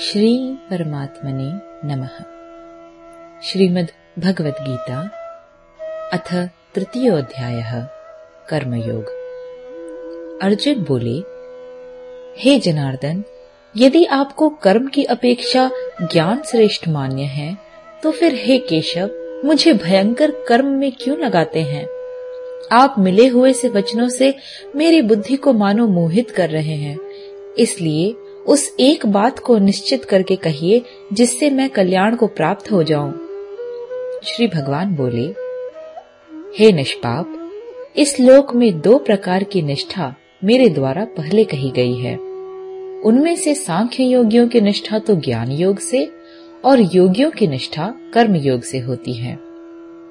श्री परमात्मने नमः। श्रीमद् भगवद गीता, अथ तृतीयोध्यायः कर्मयोग। अर्जुन बोले, हे जनार्दन, यदि आपको कर्म की अपेक्षा ज्ञान श्रेष्ठ मान्य है तो फिर हे केशव, मुझे भयंकर कर्म में क्यों लगाते हैं? आप मिले हुए से वचनों से मेरी बुद्धि को मानो मोहित कर रहे हैं, इसलिए उस एक बात को निश्चित करके कहिए जिससे मैं कल्याण को प्राप्त हो जाऊँ। श्री भगवान बोले, हे निष्पाप, इस लोक में दो प्रकार की निष्ठा मेरे द्वारा पहले कही गई है। उनमें से सांख्य योगियों की निष्ठा तो ज्ञान योग से और योगियों की निष्ठा कर्म योग से होती है।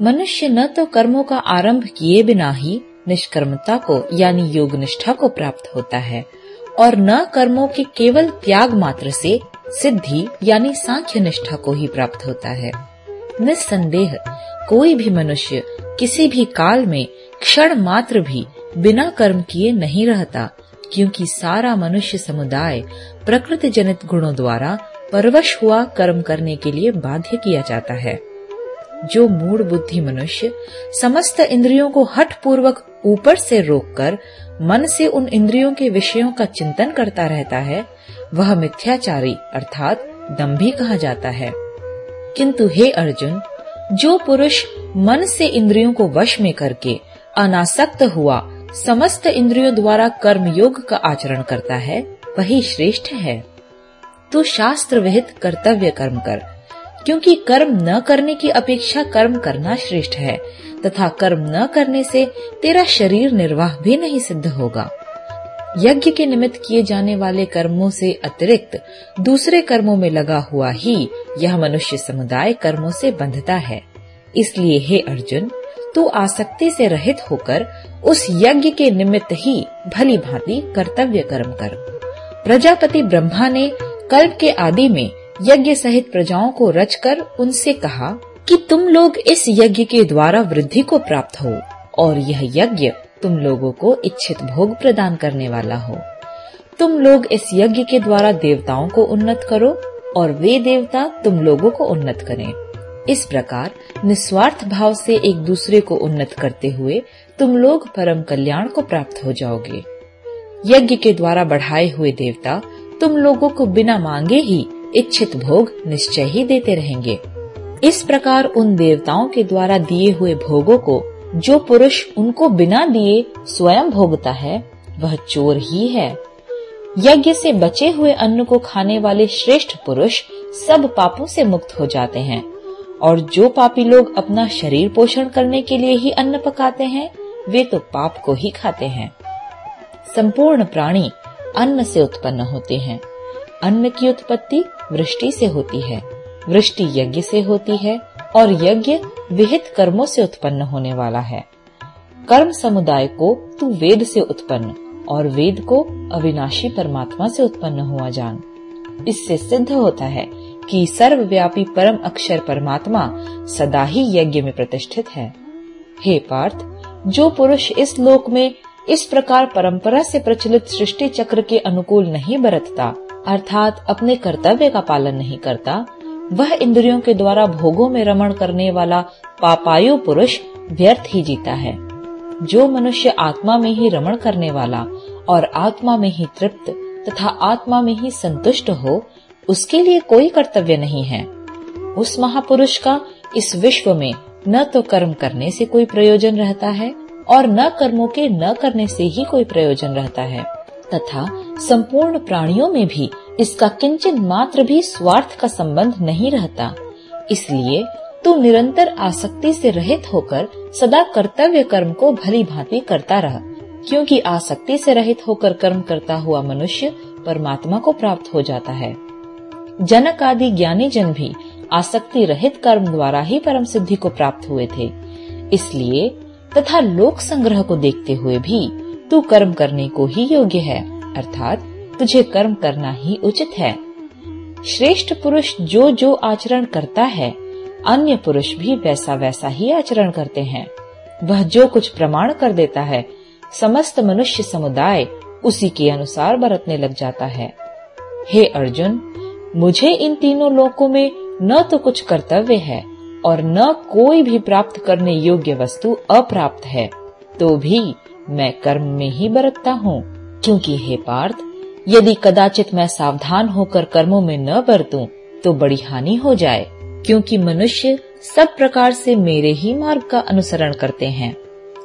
मनुष्य न तो कर्मों का आरंभ किए बिना ही निष्कर्मता को यानी योग निष्ठा को प्राप्त होता है और न कर्मों के केवल त्याग मात्र से सिद्धि यानी सांख्य निष्ठा को ही प्राप्त होता है। निस्संदेह कोई भी मनुष्य किसी भी काल में क्षण मात्र भी बिना कर्म किए नहीं रहता, क्योंकि सारा मनुष्य समुदाय प्रकृति जनित गुणों द्वारा परवश हुआ कर्म करने के लिए बाध्य किया जाता है। जो मूड बुद्धि मनुष्य समस्त इंद्रियों को हठ पूर्वक ऊपर से रोककर मन से उन इंद्रियों के विषयों का चिंतन करता रहता है, वह मिथ्याचारी अर्थात दम्भी कहा जाता है। किंतु हे अर्जुन, जो पुरुष मन से इंद्रियों को वश में करके अनासक्त हुआ समस्त इंद्रियों द्वारा कर्म योग का आचरण करता है, वही श्रेष्ठ है। तू शास्त्र विहित कर्तव्य कर्म कर क्योंकि कर्म न करने की अपेक्षा कर्म करना श्रेष्ठ है, तथा कर्म न करने से तेरा शरीर निर्वाह भी नहीं सिद्ध होगा। यज्ञ के निमित्त किए जाने वाले कर्मों से अतिरिक्त दूसरे कर्मों में लगा हुआ ही यह मनुष्य समुदाय कर्मों से बंधता है। इसलिए हे अर्जुन, तू आसक्ति से रहित होकर उस यज्ञ के निमित्त ही भली भांति कर्तव्य कर्म कर। प्रजापति ब्रह्मा ने कल्प के आदि में यज्ञ सहित प्रजाओं को रचकर उनसे कहा कि तुम लोग इस यज्ञ के द्वारा वृद्धि को प्राप्त हो, और यह यज्ञ तुम लोगों को इच्छित भोग प्रदान करने वाला हो। तुम लोग इस यज्ञ के द्वारा देवताओं को उन्नत करो, और वे देवता तुम लोगों को उन्नत करें। इस प्रकार निस्वार्थ भाव से एक दूसरे को उन्नत करते हुए तुम लोग परम कल्याण को प्राप्त हो जाओगे। यज्ञ के द्वारा बढ़ाए हुए देवता तुम लोगों को बिना मांगे ही इच्छित भोग निश्चय ही देते रहेंगे। इस प्रकार उन देवताओं के द्वारा दिए हुए भोगों को, जो पुरुष उनको बिना दिए स्वयं भोगता है, वह चोर ही है। यज्ञ से बचे हुए अन्न को खाने वाले श्रेष्ठ पुरुष सब पापों से मुक्त हो जाते हैं, और जो पापी लोग अपना शरीर पोषण करने के लिए ही अन्न पकाते हैं, वे तो पाप को ही खाते हैं। संपूर्ण प्राणी अन्न से उत्पन्न होते हैं। अन्न की उत्पत्ति वृष्टि से होती है। वृष्टि यज्ञ से होती है और यज्ञ विहित कर्मों से उत्पन्न होने वाला है। कर्म समुदाय को तू वेद से उत्पन्न और वेद को अविनाशी परमात्मा से उत्पन्न हुआ जान। इससे सिद्ध होता है कि सर्वव्यापी परम अक्षर परमात्मा सदा ही यज्ञ में प्रतिष्ठित है। हे पार्थ, जो पुरुष इस लोक में इस प्रकार परंपरा से प्रचलित सृष्टि चक्र के अनुकूल नहीं बरतता अर्थात अपने कर्तव्य का पालन नहीं करता, वह इंद्रियों के द्वारा भोगों में रमण करने वाला पापायु पुरुष व्यर्थ ही जीता है। जो मनुष्य आत्मा में ही रमण करने वाला और आत्मा में ही तृप्त तथा आत्मा में ही संतुष्ट हो, उसके लिए कोई कर्तव्य नहीं है। उस महापुरुष का इस विश्व में न तो कर्म करने से कोई प्रयोजन रहता है और न कर्मों के न करने से ही कोई प्रयोजन रहता है, तथा संपूर्ण प्राणियों में भी इसका किंचन मात्र भी स्वार्थ का संबंध नहीं रहता। इसलिए तू निरंतर आसक्ति से रहित होकर सदा कर्तव्य कर्म को भली भांति करता रह, क्योंकि आसक्ति से रहित होकर कर्म करता हुआ मनुष्य परमात्मा को प्राप्त हो जाता है। जनक आदि ज्ञानी जन भी आसक्ति रहित कर्म द्वारा ही परम सिद्धि को प्राप्त हुए थे। इसलिए तथा लोक संग्रह को देखते हुए भी तू कर्म करने को ही योग्य है। अर्थात तुझे कर्म करना ही उचित है। श्रेष्ठ पुरुष जो जो आचरण करता है, अन्य पुरुष भी वैसा वैसा ही आचरण करते हैं। वह जो कुछ प्रमाण कर देता है, समस्त मनुष्य समुदाय उसी के अनुसार बरतने लग जाता है। हे अर्जुन, मुझे इन तीनों लोकों में न तो कुछ कर्तव्य है और न कोई भी प्राप्त करने योग्य वस्तु अप्राप्त है तो भी मैं कर्म में ही बरतता हूँ। क्योंकि हे पार्थ, यदि कदाचित मैं सावधान होकर कर्मों में न बरतूं तो बड़ी हानि हो जाए, क्योंकि मनुष्य सब प्रकार से मेरे ही मार्ग का अनुसरण करते हैं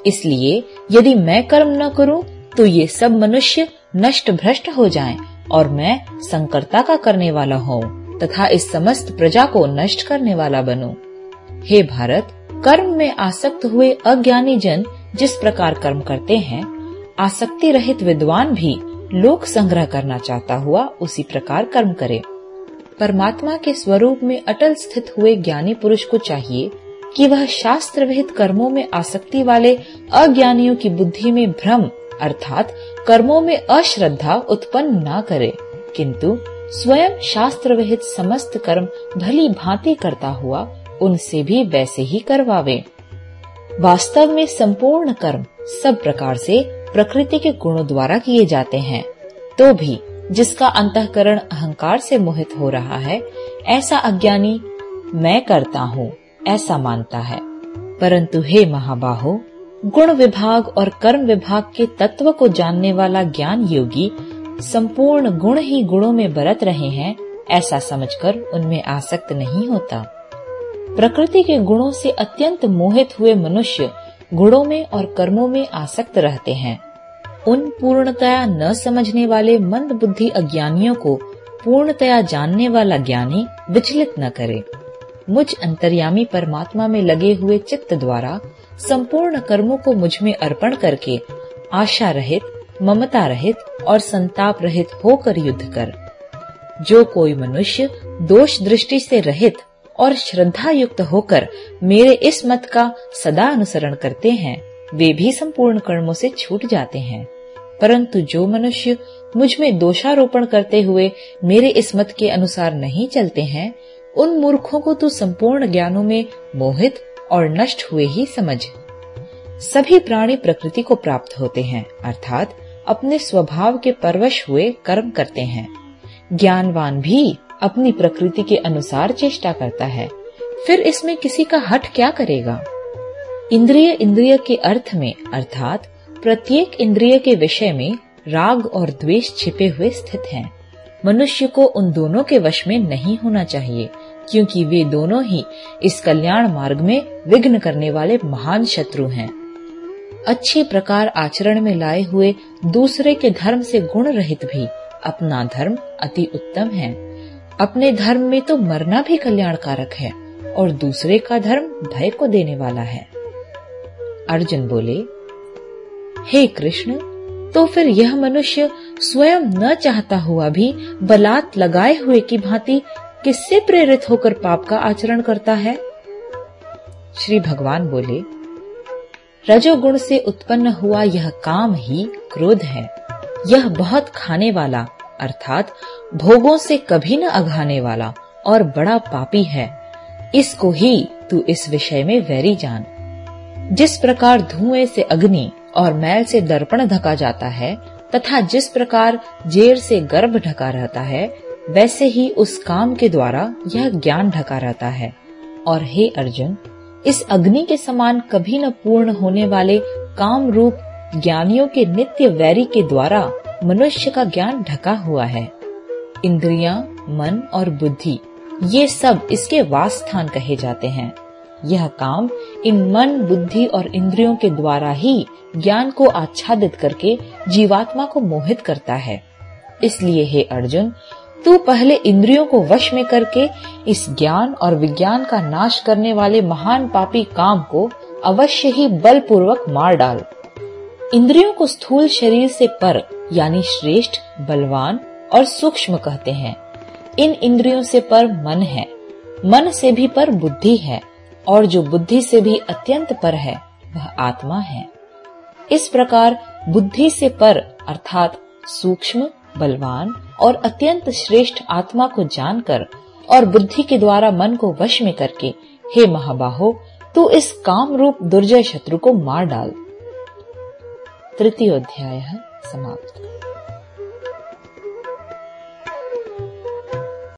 इसलिए यदि मैं कर्म न करूँ तो ये सब मनुष्य नष्ट भ्रष्ट हो जाएँ और मैं संकरता का करने वाला हूँ तथा इस समस्त प्रजा को नष्ट करने वाला बनूं। हे भारत, कर्म में आसक्त हुए अज्ञानी जन जिस प्रकार कर्म करते हैं आसक्ति रहित विद्वान भी लोक संग्रह करना चाहता हुआ उसी प्रकार कर्म करे। परमात्मा के स्वरूप में अटल स्थित हुए ज्ञानी पुरुष को चाहिए कि वह शास्त्र विहित कर्मों में आसक्ति वाले अज्ञानियों की बुद्धि में भ्रम, अर्थात कर्मों में अश्रद्धा उत्पन्न न करे। किंतु स्वयं शास्त्र विहित समस्त कर्म भली भांति करता हुआ उनसे भी वैसे ही करवावे। वास्तव में संपूर्ण कर्म सब प्रकार से प्रकृति के गुणों द्वारा किए जाते हैं। तो भी, जिसका अंतकरण अहंकार से मोहित हो रहा है, ऐसा अज्ञानी मैं करता हूँ, ऐसा मानता है। परंतु हे महाबाहो, गुण विभाग और कर्म विभाग के तत्व को जानने वाला ज्ञान योगी संपूर्ण गुण ही गुणों में बरत रहे हैं, ऐसा समझकर उनमें आसक्त नहीं होता। प्रकृति के गुणों से अत्यंत मोहित हुए मनुष्य गुणों में और कर्मों में आसक्त रहते हैं। उन पूर्णतया न समझने वाले मंद बुद्धि अज्ञानियों को पूर्णतया जानने वाला ज्ञानी विचलित न करे। मुझ अंतर्यामी परमात्मा में लगे हुए चित्त द्वारा संपूर्ण कर्मों को मुझमें अर्पण करके आशा रहित, ममता रहित और संताप रहित होकर युद्ध कर। जो कोई मनुष्य दोष दृष्टि से रहित और श्रद्धा युक्त होकर मेरे इस मत का सदा अनुसरण करते हैं, वे भी संपूर्ण कर्मों से छूट जाते हैं। परंतु जो मनुष्य मुझमें दोषारोपण करते हुए मेरे इस मत के अनुसार नहीं चलते हैं, उन मूर्खों को तो संपूर्ण ज्ञानों में मोहित और नष्ट हुए ही समझ। सभी प्राणी प्रकृति को प्राप्त होते हैं, अर्थात अपने स्वभाव के परवश हुए कर्म करते हैं। ज्ञानवान भी अपनी प्रकृति के अनुसार चेष्टा करता है। फिर इसमें किसी का हट क्या करेगा? इंद्रिय इंद्रिय के अर्थ में, अर्थात प्रत्येक इंद्रिय के विषय में राग और द्वेष छिपे हुए स्थित हैं। मनुष्य को उन दोनों के वश में नहीं होना चाहिए, क्योंकि वे दोनों ही इस कल्याण मार्ग में विघ्न करने वाले महान शत्रु हैं। अच्छे प्रकार आचरण में लाए हुए दूसरे के धर्म से गुण रहित भी अपना धर्म अति उत्तम है। अपने धर्म में तो मरना भी कल्याणकारक है और दूसरे का धर्म भय को देने वाला है। अर्जुन बोले, हे कृष्ण तो फिर यह मनुष्य स्वयं न चाहता हुआ भी बलात् लगाए हुए की भांति किससे प्रेरित होकर पाप का आचरण करता है? श्री भगवान बोले, रजोगुण से उत्पन्न हुआ यह काम ही क्रोध है। यह बहुत खाने वाला, अर्थात भोगों से कभी न अघाने वाला और बड़ा पापी है। इसको ही तू इस विषय में वैरी जान। जिस प्रकार धुएँ से अग्नि और मैल से दर्पण ढका जाता है, तथा जिस प्रकार जेर से गर्भ ढका रहता है, वैसे ही उस काम के द्वारा यह ज्ञान ढका रहता है। और हे अर्जुन, इस अग्नि के समान कभी न पूर्ण होने वाले काम रूप ज्ञानियों के नित्य वैरी के द्वारा मनुष्य का ज्ञान ढका हुआ है। इंद्रियाँ, मन और बुद्धि ये सब इसके वास स्थान कहे जाते हैं। यह काम इन मन बुद्धि और इंद्रियों के द्वारा ही ज्ञान को आच्छादित करके जीवात्मा को मोहित करता है। इसलिए हे अर्जुन तू पहले इंद्रियों को वश में करके इस ज्ञान और विज्ञान का नाश करने वाले महान पापी काम को अवश्य ही बलपूर्वक मार डाल। इंद्रियों को स्थूल शरीर से पर यानी श्रेष्ठ बलवान और सूक्ष्म कहते हैं। इन इंद्रियों से पर मन है। मन से भी पर बुद्धि है और जो बुद्धि से भी अत्यंत पर है, वह आत्मा है। इस प्रकार बुद्धि से पर अर्थात सूक्ष्म, बलवान और अत्यंत श्रेष्ठ आत्मा को जानकर और बुद्धि के द्वारा मन को वश में करके, हे महाबाहो, तू इस काम रूप दुर्जय शत्रु को मार डाल। तृतीय अध्याय समाप्त।